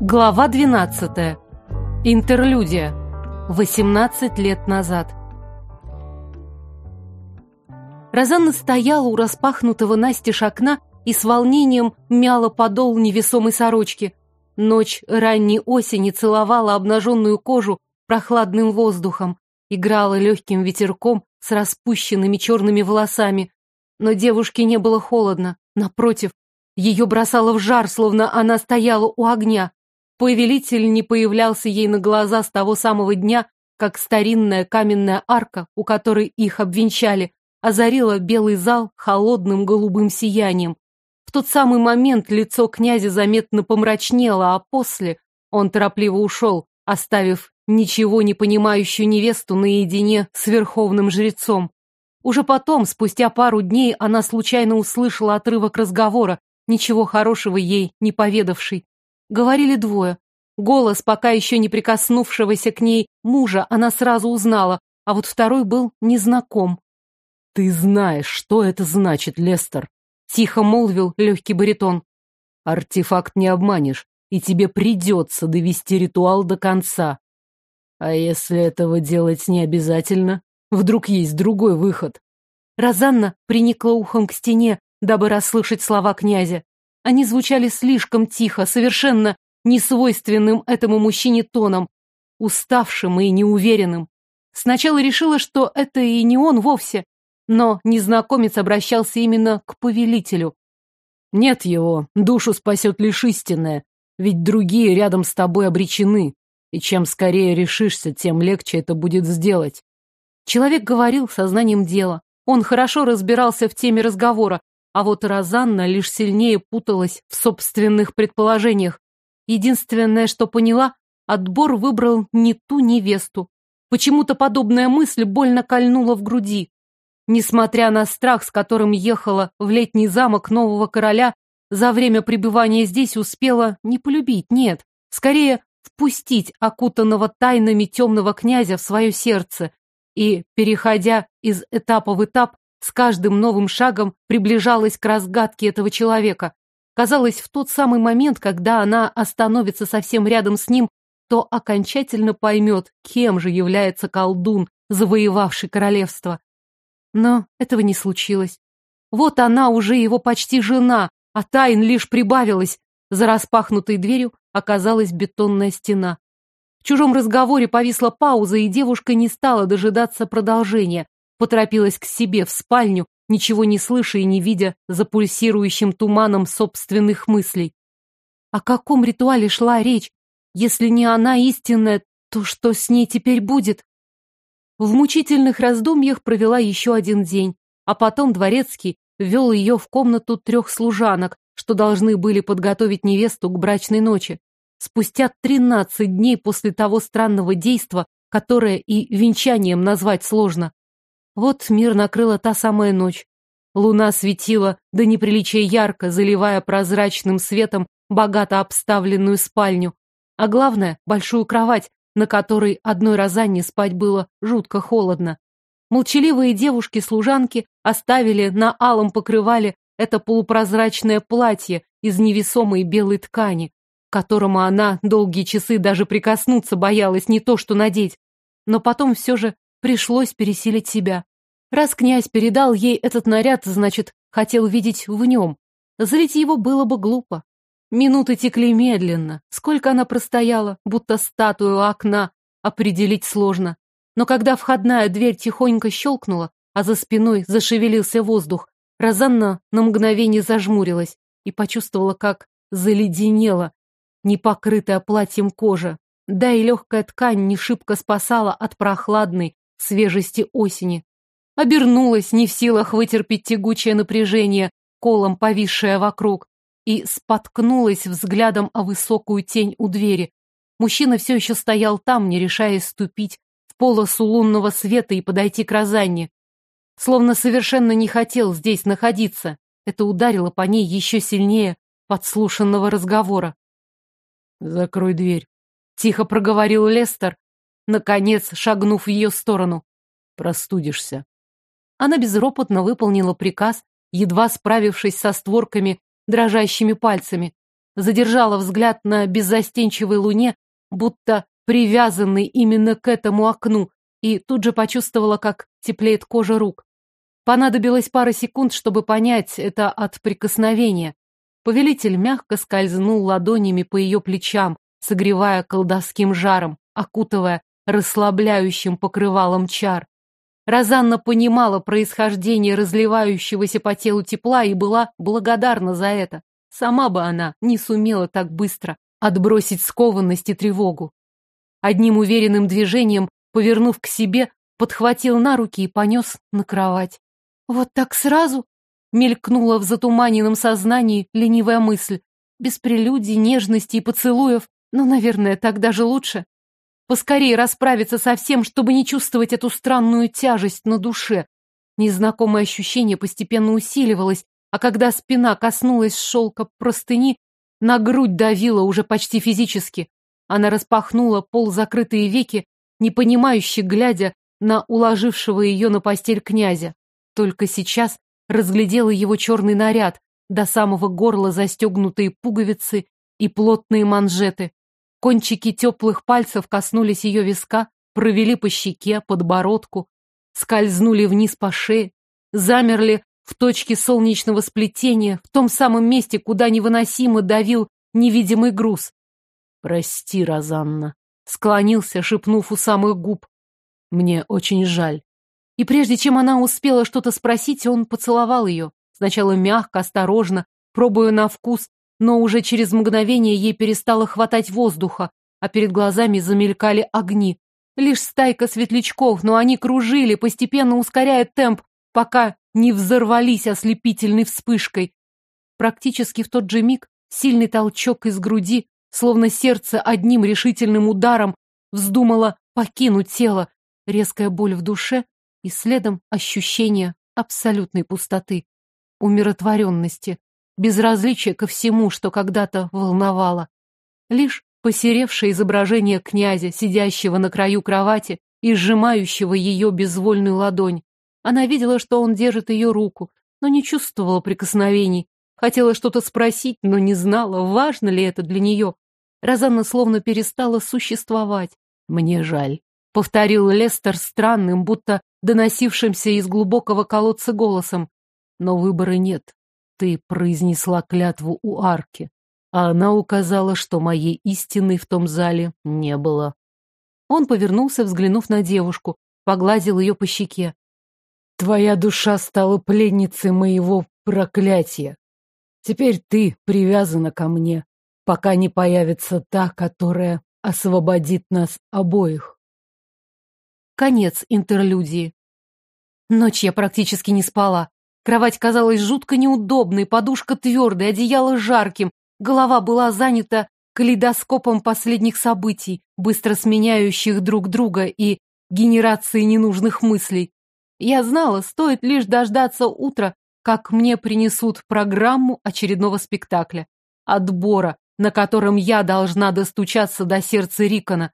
Глава 12. Интерлюдия. 18 лет назад. Розанна стояла у распахнутого настежь окна и с волнением мяла подол невесомой сорочки. Ночь ранней осени целовала обнаженную кожу прохладным воздухом, играла легким ветерком с распущенными черными волосами. Но девушке не было холодно, напротив, ее бросало в жар, словно она стояла у огня. Повелитель не появлялся ей на глаза с того самого дня, как старинная каменная арка, у которой их обвенчали, озарила белый зал холодным голубым сиянием. В тот самый момент лицо князя заметно помрачнело, а после он торопливо ушел, оставив ничего не понимающую невесту наедине с верховным жрецом. Уже потом, спустя пару дней, она случайно услышала отрывок разговора, ничего хорошего ей не поведавший. Говорили двое. Голос, пока еще не прикоснувшегося к ней мужа, она сразу узнала, а вот второй был незнаком. «Ты знаешь, что это значит, Лестер?» — тихо молвил легкий баритон. «Артефакт не обманешь, и тебе придется довести ритуал до конца. А если этого делать не обязательно, вдруг есть другой выход?» Розанна приникла ухом к стене, дабы расслышать слова князя. Они звучали слишком тихо, совершенно несвойственным этому мужчине тоном, уставшим и неуверенным. Сначала решила, что это и не он вовсе, но незнакомец обращался именно к повелителю. «Нет его, душу спасет лишь истинное, ведь другие рядом с тобой обречены, и чем скорее решишься, тем легче это будет сделать». Человек говорил сознанием дела. Он хорошо разбирался в теме разговора, а вот Розанна лишь сильнее путалась в собственных предположениях. Единственное, что поняла, отбор выбрал не ту невесту. Почему-то подобная мысль больно кольнула в груди. Несмотря на страх, с которым ехала в летний замок нового короля, за время пребывания здесь успела не полюбить, нет, скорее впустить окутанного тайнами темного князя в свое сердце и, переходя из этапа в этап, с каждым новым шагом приближалась к разгадке этого человека. Казалось, в тот самый момент, когда она остановится совсем рядом с ним, то окончательно поймет, кем же является колдун, завоевавший королевство. Но этого не случилось. Вот она уже его почти жена, а тайн лишь прибавилась. За распахнутой дверью оказалась бетонная стена. В чужом разговоре повисла пауза, и девушка не стала дожидаться продолжения поторопилась к себе в спальню, ничего не слыша и не видя за пульсирующим туманом собственных мыслей. О каком ритуале шла речь? Если не она истинная, то что с ней теперь будет? В мучительных раздумьях провела еще один день, а потом дворецкий ввел ее в комнату трех служанок, что должны были подготовить невесту к брачной ночи. Спустя тринадцать дней после того странного действа, которое и венчанием назвать сложно, вот мир накрыла та самая ночь. Луна светила до неприличия ярко, заливая прозрачным светом богато обставленную спальню. А главное — большую кровать, на которой одной Розанне спать было жутко холодно. Молчаливые девушки-служанки оставили на алом покрывале это полупрозрачное платье из невесомой белой ткани, к которому она долгие часы даже прикоснуться боялась не то что надеть. Но потом все же пришлось пересилить себя. Раз князь передал ей этот наряд, значит, хотел видеть в нем. Злить его было бы глупо. Минуты текли медленно. Сколько она простояла, будто статую окна, определить сложно. Но когда входная дверь тихонько щелкнула, а за спиной зашевелился воздух, Розанна на мгновение зажмурилась и почувствовала, как заледенела, непокрытая платьем кожа. Да и легкая ткань не шибко спасала от прохладной свежести осени, обернулась, не в силах вытерпеть тягучее напряжение, колом повисшее вокруг, и споткнулась взглядом о высокую тень у двери. Мужчина все еще стоял там, не решаясь ступить в полосу лунного света и подойти к Розанне. Словно совершенно не хотел здесь находиться. Это ударило по ней еще сильнее подслушанного разговора. «Закрой дверь», — тихо проговорил Лестер, наконец шагнув в ее сторону. «Простудишься». Она безропотно выполнила приказ, едва справившись со створками дрожащими пальцами. задержала взгляд на беззастенчивой луне, будто привязанный именно к этому окну, и тут же почувствовала, как теплеет кожа рук. Понадобилось пара секунд, чтобы понять это от прикосновения. Повелитель мягко скользнул ладонями по ее плечам, согревая колдовским жаром, окутывая расслабляющим покрывалом чар. Розанна понимала происхождение разливающегося по телу тепла и была благодарна за это. Сама бы она не сумела так быстро отбросить скованность и тревогу. Одним уверенным движением, повернув к себе, подхватил на руки и понес на кровать. «Вот так сразу?» — мелькнула в затуманенном сознании ленивая мысль. Без прелюдий, нежности и поцелуев, но, наверное, так даже лучше. Поскорее расправиться со всем, чтобы не чувствовать эту странную тяжесть на душе. Незнакомое ощущение постепенно усиливалось, а когда спина коснулась шелка простыни, на грудь давила уже почти физически. Она распахнула полузакрытые веки, непонимающе глядя на уложившего ее на постель князя. Только сейчас разглядела его черный наряд, до самого горла застегнутые пуговицы и плотные манжеты. Кончики теплых пальцев коснулись ее виска, провели по щеке, подбородку, скользнули вниз по шее, замерли в точке солнечного сплетения, в том самом месте, куда невыносимо давил невидимый груз. «Прости, Розанна», — склонился, шепнув у самых губ. «Мне очень жаль». И прежде чем она успела что-то спросить, он поцеловал ее. Сначала мягко, осторожно, пробуя на вкус, но уже через мгновение ей перестало хватать воздуха, а перед глазами замелькали огни. Лишь стайка светлячков, но они кружили, постепенно ускоряя темп, пока не взорвались ослепительной вспышкой. Практически в тот же миг сильный толчок из груди, словно сердце одним решительным ударом вздумало покинуть тело, резкая боль в душе и следом ощущение абсолютной пустоты, умиротворенности, безразличие ко всему, что когда-то волновало. Лишь посеревшее изображение князя, сидящего на краю кровати и сжимающего ее безвольную ладонь. Она видела, что он держит ее руку, но не чувствовала прикосновений. Хотела что-то спросить, но не знала, важно ли это для нее. Розанна словно перестала существовать. «Мне жаль», — повторил Лестер странным, будто доносившимся из глубокого колодца голосом. «Но выбора нет. Ты произнесла клятву у арки, а она указала, что моей истины в том зале не было. Он повернулся, взглянув на девушку, погладил ее по щеке. Твоя душа стала пленницей моего проклятия. Теперь ты привязана ко мне, пока не появится та, которая освободит нас обоих. Конец интерлюдии. Ночь я практически не спала. Кровать казалась жутко неудобной, подушка твердой, одеяло жарким, голова была занята калейдоскопом последних событий, быстро сменяющих друг друга и генерацией ненужных мыслей. Я знала, стоит лишь дождаться утра, как мне принесут программу очередного спектакля. Отбора, на котором я должна достучаться до сердца Рикона.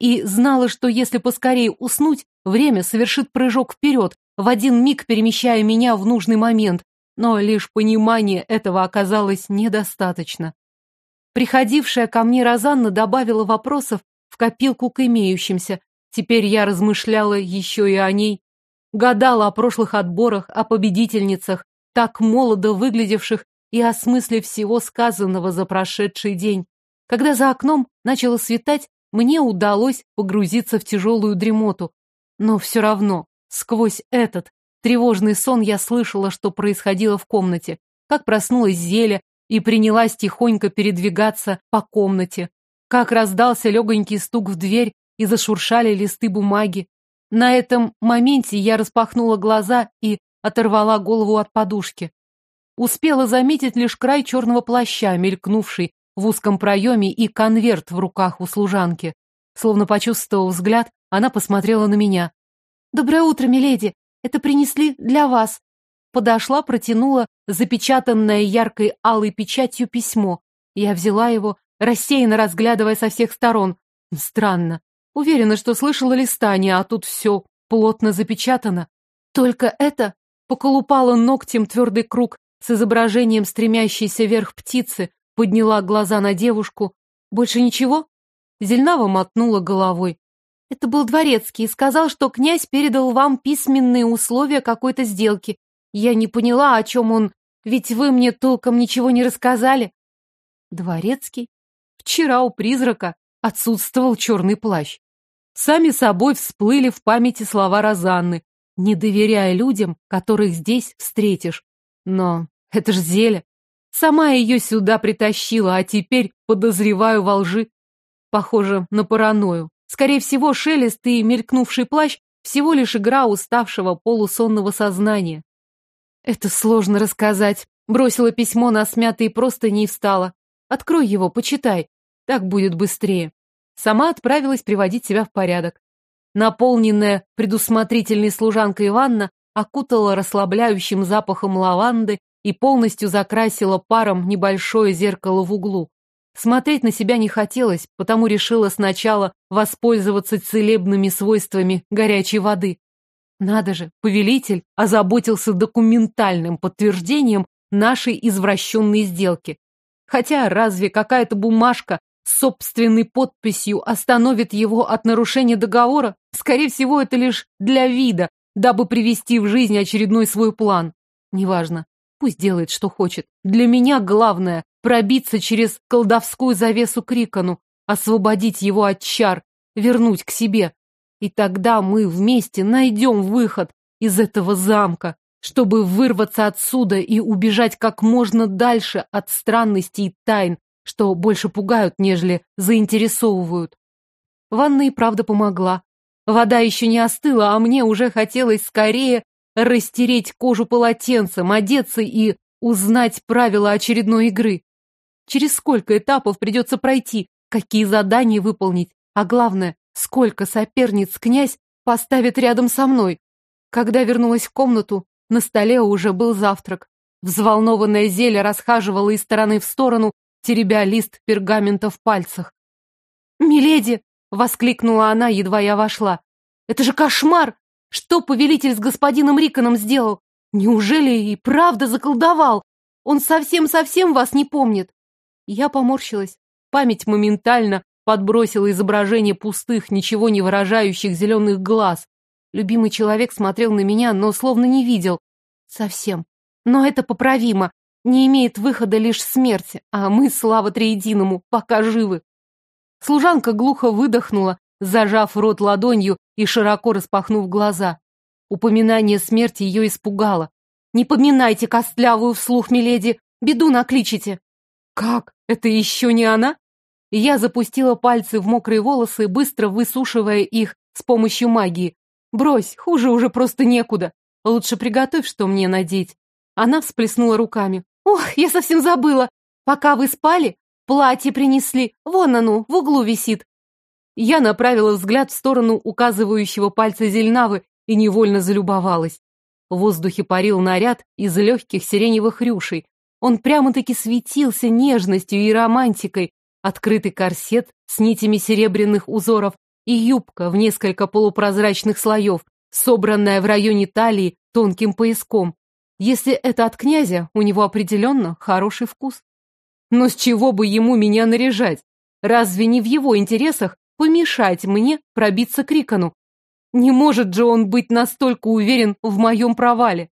И знала, что если поскорее уснуть, время совершит прыжок вперед, в один миг перемещая меня в нужный момент, но лишь понимание этого оказалось недостаточно. Приходившая ко мне Розанна добавила вопросов в копилку к имеющимся. Теперь я размышляла еще и о ней. Гадала о прошлых отборах, о победительницах, так молодо выглядевших и о смысле всего сказанного за прошедший день. Когда за окном начало светать, мне удалось погрузиться в тяжелую дремоту. Но все равно Сквозь этот тревожный сон я слышала, что происходило в комнате, как проснулась Зеля и принялась тихонько передвигаться по комнате, как раздался легонький стук в дверь и зашуршали листы бумаги. На этом моменте я распахнула глаза и оторвала голову от подушки. Успела заметить лишь край черного плаща, мелькнувший в узком проеме, и конверт в руках у служанки. Словно почувствовав взгляд, она посмотрела на меня. «Доброе утро, миледи! Это принесли для вас!» Подошла, протянула запечатанное яркой алой печатью письмо. Я взяла его, рассеянно разглядывая со всех сторон. Странно. Уверена, что слышала листание, а тут все плотно запечатано. Только это поколупала ногтем твердый круг с изображением стремящейся вверх птицы, подняла глаза на девушку. Больше ничего? Зельнава мотнула головой. Это был дворецкий, сказал, что князь передал вам письменные условия какой-то сделки. Я не поняла, о чем он, ведь вы мне толком ничего не рассказали. Дворецкий? Вчера у призрака отсутствовал черный плащ. Сами собой всплыли в памяти слова Розанны, не доверяя людям, которых здесь встретишь. Но это ж Зеля. Сама ее сюда притащила, а теперь подозреваю во лжи. Похоже на паранойю. Скорее всего, шелест и мелькнувший плащ всего лишь игра уставшего полусонного сознания. Это сложно рассказать. Бросила письмо на смятые простыни и встала. Открой его, почитай. Так будет быстрее. Сама отправилась приводить себя в порядок. Наполненная предусмотрительной служанкой ванна окутала расслабляющим запахом лаванды и полностью закрасила паром небольшое зеркало в углу. Смотреть на себя не хотелось, потому решила сначала воспользоваться целебными свойствами горячей воды. Надо же, повелитель озаботился документальным подтверждением нашей извращенной сделки. Хотя разве какая-то бумажка с собственной подписью остановит его от нарушения договора? Скорее всего, это лишь для вида, дабы привести в жизнь очередной свой план. Неважно, пусть делает, что хочет. Для меня главное — пробиться через колдовскую завесу Крикону, освободить его от чар, вернуть к себе. И тогда мы вместе найдем выход из этого замка, чтобы вырваться отсюда и убежать как можно дальше от странностей и тайн, что больше пугают, нежели заинтересовывают. Ванна и правда помогла. Вода еще не остыла, а мне уже хотелось скорее растереть кожу полотенцем, одеться и узнать правила очередной игры. Через сколько этапов придется пройти, какие задания выполнить, а главное, сколько соперниц князь поставит рядом со мной. Когда вернулась в комнату, на столе уже был завтрак. Взволнованная зелье расхаживала из стороны в сторону, теребя лист пергамента в пальцах. «Миледи!» — воскликнула она, едва я вошла. «Это же кошмар! Что повелитель с господином Риконом сделал? Неужели и правда заколдовал? Он совсем-совсем вас не помнит?» Я поморщилась. Память моментально подбросила изображение пустых, ничего не выражающих зеленых глаз. Любимый человек смотрел на меня, но словно не видел. Совсем. Но это поправимо. Не имеет выхода лишь смерть, а мы, слава триединому, пока живы. Служанка глухо выдохнула, зажав рот ладонью и широко распахнув глаза. Упоминание смерти ее испугало. «Не поминайте костлявую вслух, миледи, беду накличите!» «Как? Это еще не она?» Я запустила пальцы в мокрые волосы, быстро высушивая их с помощью магии. «Брось, хуже уже просто некуда. Лучше приготовь, что мне надеть». Она всплеснула руками. «Ох, я совсем забыла! Пока вы спали, платье принесли. Вон оно, в углу висит». Я направила взгляд в сторону указывающего пальца Зельнавы и невольно залюбовалась. В воздухе парил наряд из легких сиреневых рюшей. Он прямо-таки светился нежностью и романтикой. Открытый корсет с нитями серебряных узоров и юбка в несколько полупрозрачных слоев, собранная в районе талии тонким пояском. Если это от князя, у него определенно хороший вкус. Но с чего бы ему меня наряжать? Разве не в его интересах помешать мне пробиться к Рикону? Не может же он быть настолько уверен в моем провале.